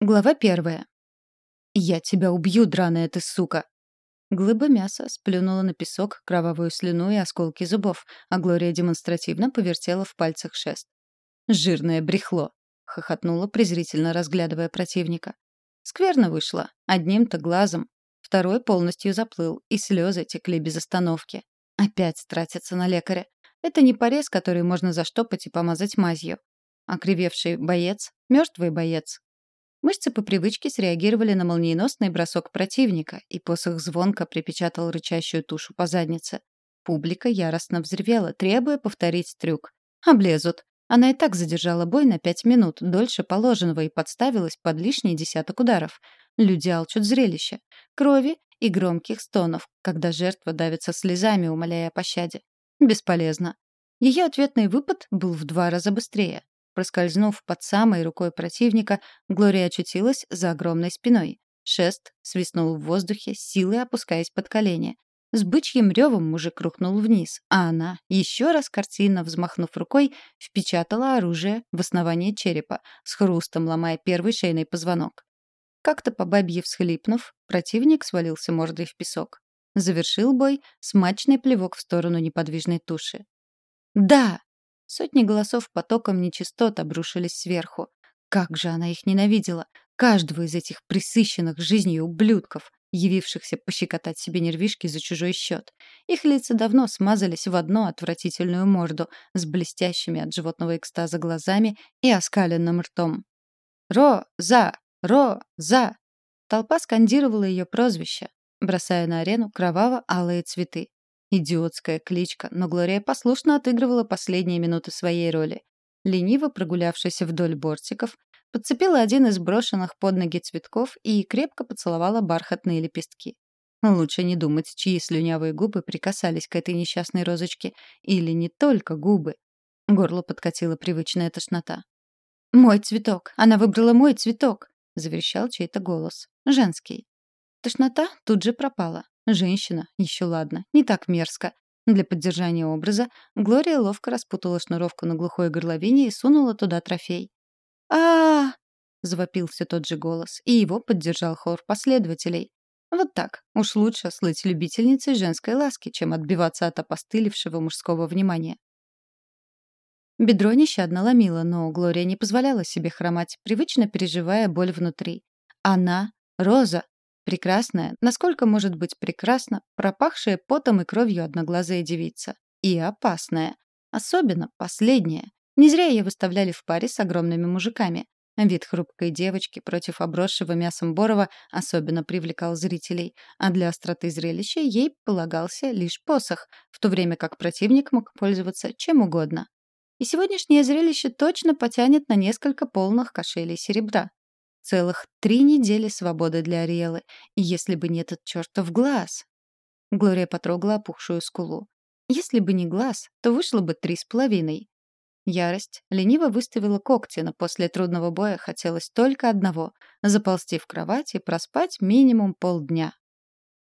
Глава первая. «Я тебя убью, драная ты сука!» Глыба мяса сплюнула на песок кровавую слюну и осколки зубов, а Глория демонстративно повертела в пальцах шест. «Жирное брехло!» — хохотнула, презрительно разглядывая противника. Скверно вышло, одним-то глазом. Второй полностью заплыл, и слезы текли без остановки. Опять тратятся на лекаря. Это не порез, который можно заштопать и помазать мазью. Окривевший боец — мертвый боец, Мышцы по привычке среагировали на молниеносный бросок противника, и посох звонко припечатал рычащую тушу по заднице. Публика яростно взревела, требуя повторить трюк. Облезут. Она и так задержала бой на пять минут, дольше положенного, и подставилась под лишний десяток ударов. Люди алчут зрелище. Крови и громких стонов, когда жертва давится слезами, умоляя о пощаде. Бесполезно. Ее ответный выпад был в два раза быстрее. Проскользнув под самой рукой противника, Глория очутилась за огромной спиной. Шест свистнул в воздухе, силой опускаясь под колени. С бычьим ревом мужик рухнул вниз, а она, еще раз картинно взмахнув рукой, впечатала оружие в основание черепа, с хрустом ломая первый шейный позвонок. Как-то по бабье всхлипнув, противник свалился мордой в песок. Завершил бой смачный плевок в сторону неподвижной туши. «Да!» Сотни голосов потоком нечистот обрушились сверху. Как же она их ненавидела! Каждого из этих присыщенных жизнью ублюдков, явившихся пощекотать себе нервишки за чужой счет. Их лица давно смазались в одну отвратительную морду с блестящими от животного экстаза глазами и оскаленным ртом. «Ро-за! Ро-за!» Толпа скандировала ее прозвище, бросая на арену кроваво-алые цветы. Идиотская кличка, но Глория послушно отыгрывала последние минуты своей роли. Лениво прогулявшись вдоль бортиков, подцепила один из брошенных под ноги цветков и крепко поцеловала бархатные лепестки. Лучше не думать, чьи слюнявые губы прикасались к этой несчастной розочке. Или не только губы. Горло подкатила привычная тошнота. «Мой цветок! Она выбрала мой цветок!» — заверещал чей-то голос. Женский. Тошнота тут же пропала. Женщина, еще ладно, не так мерзко. Для поддержания образа Глория ловко распутала шнуровку на глухой горловине и сунула туда трофей. а, завопился тот же голос, и его поддержал хор последователей. Вот так. Уж лучше слыть любительницей женской ласки, чем отбиваться от опостылевшего мужского внимания. Бедро нещадно ломило, но Глория не позволяла себе хромать, привычно переживая боль внутри. Она — Роза, Прекрасная, насколько может быть прекрасна, пропахшая потом и кровью одноглазая девица. И опасная. Особенно последняя. Не зря ее выставляли в паре с огромными мужиками. Вид хрупкой девочки против обросшего мясом Борова особенно привлекал зрителей, а для остроты зрелища ей полагался лишь посох, в то время как противник мог пользоваться чем угодно. И сегодняшнее зрелище точно потянет на несколько полных кошелей серебра. Целых три недели свободы для Ариэлы, и если бы не этот чертов глаз. Глория потрогала опухшую скулу. Если бы не глаз, то вышло бы три с половиной. Ярость лениво выставила когти, но после трудного боя хотелось только одного — заползти в кровать и проспать минимум полдня.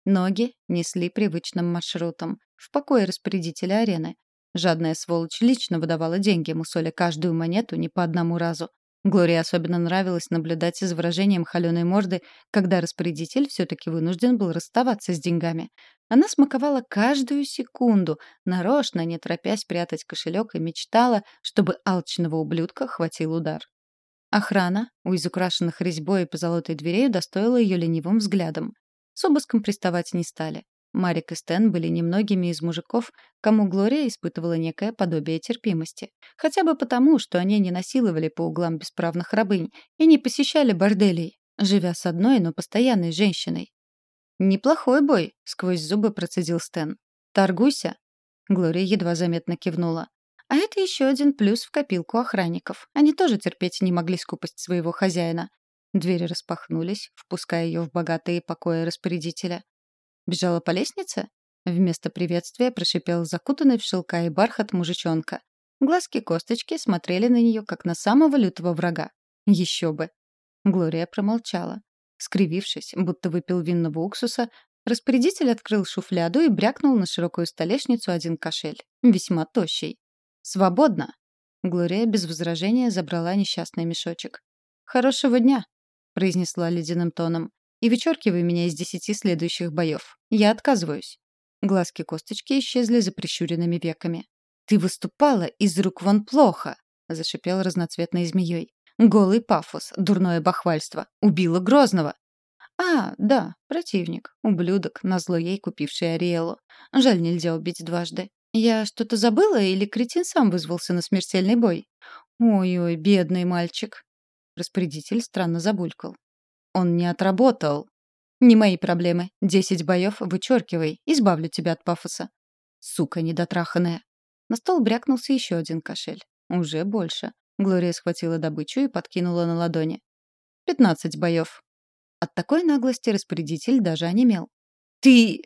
Ноги несли привычным маршрутом, в покое распорядителя арены. Жадная сволочь лично выдавала деньги, мусоля каждую монету не по одному разу. Глории особенно нравилось наблюдать за выражением холёной морды, когда распорядитель все-таки вынужден был расставаться с деньгами. Она смаковала каждую секунду, нарочно, не торопясь прятать кошелек и мечтала, чтобы алчного ублюдка хватил удар. Охрана у изукрашенных резьбой и позолотой дверей удостоила ее ленивым взглядом. С обыском приставать не стали. Марик и Стэн были немногими из мужиков, кому Глория испытывала некое подобие терпимости. Хотя бы потому, что они не насиловали по углам бесправных рабынь и не посещали борделей, живя с одной, но постоянной женщиной. «Неплохой бой», — сквозь зубы процедил Стэн. «Торгуйся». Глория едва заметно кивнула. А это еще один плюс в копилку охранников. Они тоже терпеть не могли скупость своего хозяина. Двери распахнулись, впуская ее в богатые покои распорядителя. Бежала по лестнице? Вместо приветствия прошипел закутанный в шелка и бархат мужичонка. Глазки-косточки смотрели на нее, как на самого лютого врага. Еще бы. Глория промолчала. Скривившись, будто выпил винного уксуса, распорядитель открыл шуфляду и брякнул на широкую столешницу один кошель. Весьма тощий. «Свободно!» Глория без возражения забрала несчастный мешочек. «Хорошего дня!» произнесла ледяным тоном. «И вычеркивай меня из десяти следующих боев. Я отказываюсь». Глазки косточки исчезли за прищуренными веками. «Ты выступала из рук вон плохо!» — зашипел разноцветной змеей. «Голый пафос, дурное бахвальство. Убила Грозного!» «А, да, противник. Ублюдок, назло ей купивший Ариэлу. Жаль, нельзя убить дважды. Я что-то забыла или кретин сам вызвался на смертельный бой? Ой-ой, бедный мальчик». Распорядитель странно забулькал. «Он не отработал». «Не мои проблемы. Десять боев вычеркивай. Избавлю тебя от пафоса». «Сука недотраханная». На стол брякнулся еще один кошель. Уже больше. Глория схватила добычу и подкинула на ладони. «Пятнадцать боев». От такой наглости распорядитель даже онемел. «Ты...»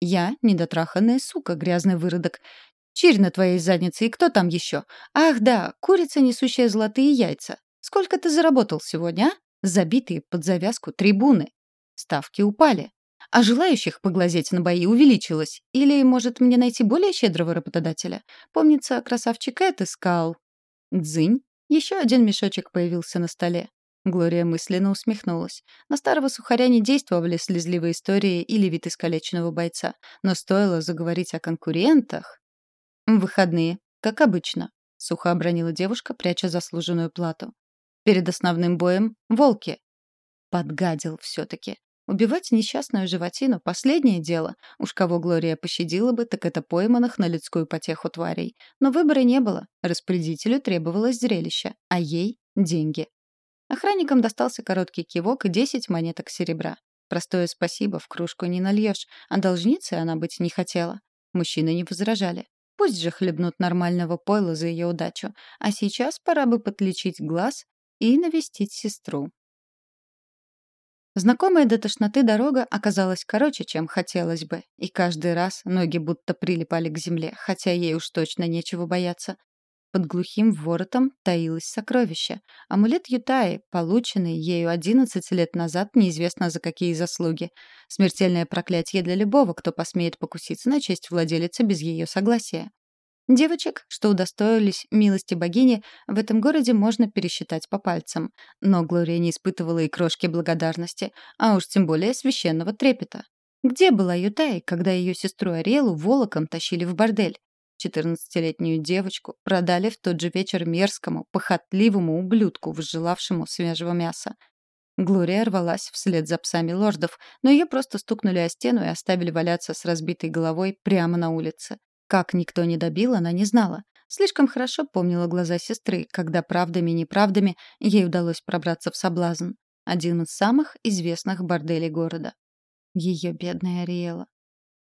«Я недотраханная сука, грязный выродок. Чирь на твоей заднице, и кто там еще? Ах да, курица, несущая золотые яйца. Сколько ты заработал сегодня, а? Забитые под завязку трибуны. Ставки упали. А желающих поглазеть на бои увеличилось. Или, может, мне найти более щедрого работодателя? Помнится, красавчик Эд искал. Дзынь. Еще один мешочек появился на столе. Глория мысленно усмехнулась. На старого сухаря не действовали слезливые истории или вид искалеченного бойца. Но стоило заговорить о конкурентах... «Выходные, как обычно», — сухо обронила девушка, пряча заслуженную плату. «Перед основным боем — волки». Подгадил все-таки. Убивать несчастную животину — последнее дело. Уж кого Глория пощадила бы, так это пойманных на людскую потеху тварей. Но выбора не было. Распорядителю требовалось зрелище, а ей — деньги. Охранникам достался короткий кивок и десять монеток серебра. Простое спасибо в кружку не нальешь, а должницей она быть не хотела. Мужчины не возражали. Пусть же хлебнут нормального пойла за ее удачу. А сейчас пора бы подлечить глаз и навестить сестру. Знакомая до тошноты дорога оказалась короче, чем хотелось бы, и каждый раз ноги будто прилипали к земле, хотя ей уж точно нечего бояться. Под глухим воротом таилось сокровище. Амулет Ютаи, полученный ею 11 лет назад неизвестно за какие заслуги. Смертельное проклятие для любого, кто посмеет покуситься на честь владелицы без ее согласия. Девочек, что удостоились милости богини, в этом городе можно пересчитать по пальцам. Но Глория не испытывала и крошки благодарности, а уж тем более священного трепета. Где была Ютай, когда ее сестру Ариэлу волоком тащили в бордель? Четырнадцатилетнюю девочку продали в тот же вечер мерзкому, похотливому ублюдку, возжелавшему свежего мяса. Глория рвалась вслед за псами лордов, но ее просто стукнули о стену и оставили валяться с разбитой головой прямо на улице. Как никто не добил, она не знала. Слишком хорошо помнила глаза сестры, когда правдами и неправдами ей удалось пробраться в соблазн. Один из самых известных борделей города. Ее бедная Ариэла.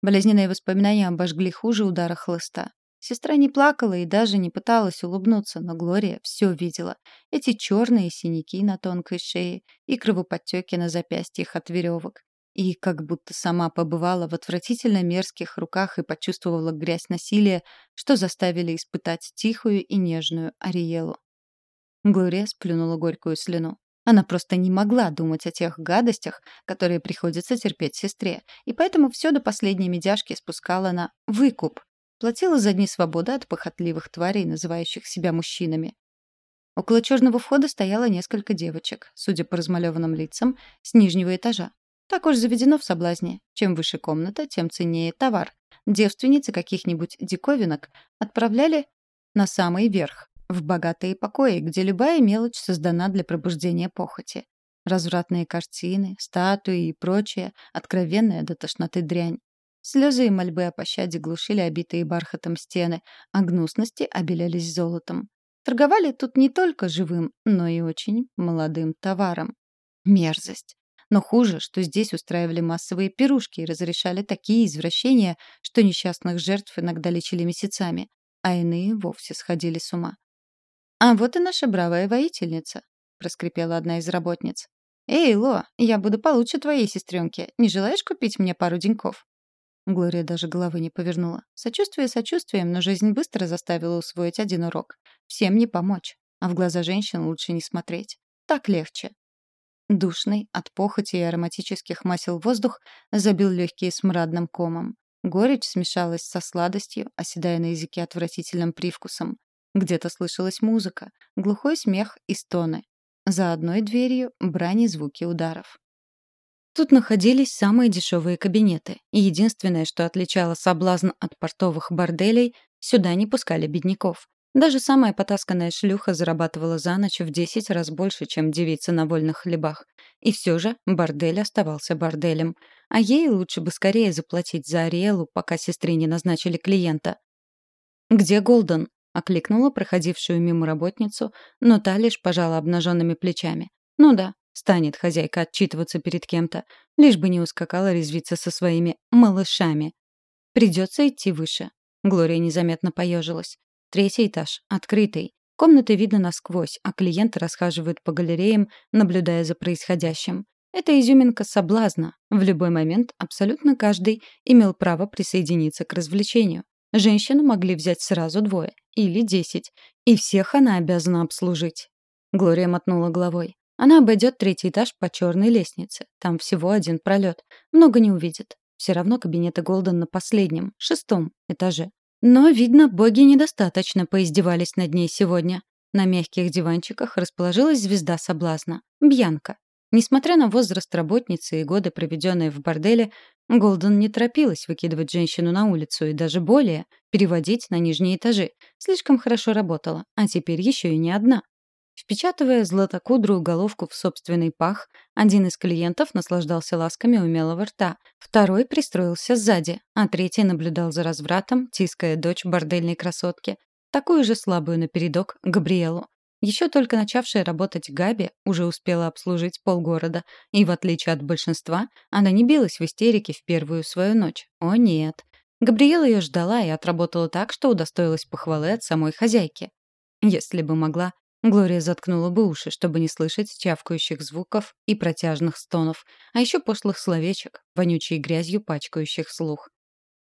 Болезненные воспоминания обожгли хуже удара хлыста. Сестра не плакала и даже не пыталась улыбнуться, но Глория все видела. Эти черные синяки на тонкой шее и кровоподтеки на запястьях от веревок и как будто сама побывала в отвратительно мерзких руках и почувствовала грязь насилия, что заставили испытать тихую и нежную Ариелу. Глория сплюнула горькую слюну. Она просто не могла думать о тех гадостях, которые приходится терпеть сестре, и поэтому все до последней медяшки спускала на «выкуп», платила за дни свободы от похотливых тварей, называющих себя мужчинами. Около черного входа стояло несколько девочек, судя по размалеванным лицам, с нижнего этажа. Так уж заведено в соблазне. Чем выше комната, тем ценнее товар. Девственницы каких-нибудь диковинок отправляли на самый верх, в богатые покои, где любая мелочь создана для пробуждения похоти. Развратные картины, статуи и прочее, откровенная до тошноты дрянь. Слезы и мольбы о пощаде глушили обитые бархатом стены, а гнусности обелялись золотом. Торговали тут не только живым, но и очень молодым товаром. Мерзость. Но хуже, что здесь устраивали массовые пирушки и разрешали такие извращения, что несчастных жертв иногда лечили месяцами, а иные вовсе сходили с ума. «А вот и наша бравая воительница», — проскрипела одна из работниц. «Эй, Ло, я буду получше твоей сестренки. Не желаешь купить мне пару деньков?» Глория даже головы не повернула. Сочувствие сочувствием, но жизнь быстро заставила усвоить один урок. Всем не помочь, а в глаза женщин лучше не смотреть. Так легче. Душный, от похоти и ароматических масел воздух забил легкие смрадным комом. Горечь смешалась со сладостью, оседая на языке отвратительным привкусом. Где-то слышалась музыка, глухой смех и стоны. За одной дверью — брань и звуки ударов. Тут находились самые дешевые кабинеты, и единственное, что отличало соблазн от портовых борделей, сюда не пускали бедняков. Даже самая потасканная шлюха зарабатывала за ночь в 10 раз больше, чем девица на вольных хлебах. И все же бордель оставался борделем. А ей лучше бы скорее заплатить за Ариэлу, пока сестре не назначили клиента. «Где Голден?» — окликнула проходившую мимо работницу, но та лишь пожала обнаженными плечами. «Ну да, Станет хозяйка отчитываться перед кем-то, лишь бы не ускакала резвиться со своими малышами. Придется идти выше. Глория незаметно поежилась. Третий этаж, открытый. Комнаты видно насквозь, а клиенты расхаживают по галереям, наблюдая за происходящим. Это изюминка соблазна. В любой момент абсолютно каждый имел право присоединиться к развлечению. Женщину могли взять сразу двое или десять, и всех она обязана обслужить. Глория мотнула головой. Она обойдет третий этаж по черной лестнице. Там всего один пролет. Много не увидит. Все равно кабинеты Голден на последнем, шестом этаже. Но, видно, боги недостаточно поиздевались над ней сегодня. На мягких диванчиках расположилась звезда соблазна — Бьянка. Несмотря на возраст работницы и годы, проведенные в борделе, Голден не торопилась выкидывать женщину на улицу и даже более переводить на нижние этажи. Слишком хорошо работала, а теперь еще и не одна. Впечатывая златокудрую головку в собственный пах, один из клиентов наслаждался ласками умелого рта, второй пристроился сзади, а третий наблюдал за развратом, тиская дочь бордельной красотки, такую же слабую напередок Габриэлу. Еще только начавшая работать Габи уже успела обслужить полгорода, и, в отличие от большинства, она не билась в истерике в первую свою ночь. О нет. Габриэла ее ждала и отработала так, что удостоилась похвалы от самой хозяйки. Если бы могла, Глория заткнула бы уши, чтобы не слышать чавкающих звуков и протяжных стонов, а еще пошлых словечек, вонючей грязью пачкающих слух.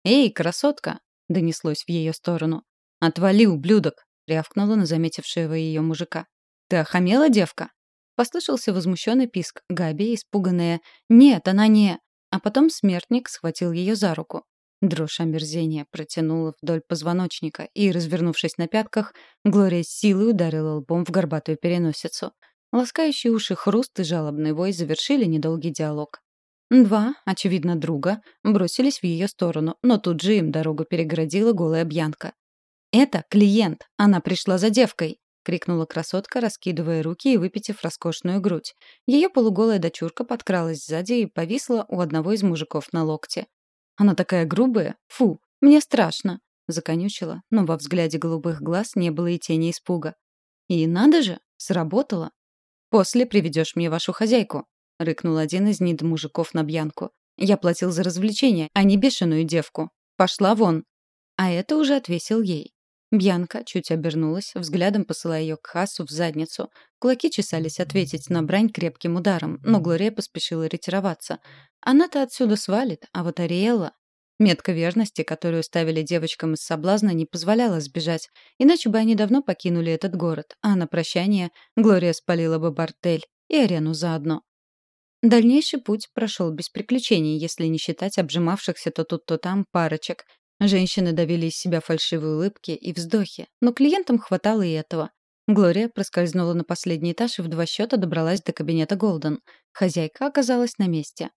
«Эй, красотка!» — донеслось в ее сторону. «Отвали, ублюдок!» — рявкнула на заметившего ее мужика. «Ты охамела, девка?» Послышался возмущенный писк Габи, испуганная «Нет, она не...» А потом смертник схватил ее за руку. Дрожь омерзения протянула вдоль позвоночника, и, развернувшись на пятках, Глория с силой ударила лбом в горбатую переносицу. Ласкающие уши хруст и жалобный вой завершили недолгий диалог. Два, очевидно, друга, бросились в ее сторону, но тут же им дорогу перегородила голая Бьянка. «Это клиент! Она пришла за девкой!» — крикнула красотка, раскидывая руки и выпитив роскошную грудь. Ее полуголая дочурка подкралась сзади и повисла у одного из мужиков на локте. Она такая грубая. Фу, мне страшно. Законючила, но во взгляде голубых глаз не было и тени испуга. И надо же, сработало. После приведешь мне вашу хозяйку, рыкнул один из недомужиков на Бьянку. Я платил за развлечение, а не бешеную девку. Пошла вон. А это уже отвесил ей. Бьянка чуть обернулась, взглядом посылая ее к Хасу в задницу. Кулаки чесались ответить на брань крепким ударом, но Глория поспешила ретироваться. Она-то отсюда свалит, а вот Ариэлла... Метка верности, которую ставили девочкам из соблазна, не позволяла сбежать, иначе бы они давно покинули этот город, а на прощание Глория спалила бы бордель и арену заодно. Дальнейший путь прошел без приключений, если не считать обжимавшихся то тут, то там парочек, Женщины давили из себя фальшивые улыбки и вздохи, но клиентам хватало и этого. Глория проскользнула на последний этаж и в два счета добралась до кабинета Голден. Хозяйка оказалась на месте.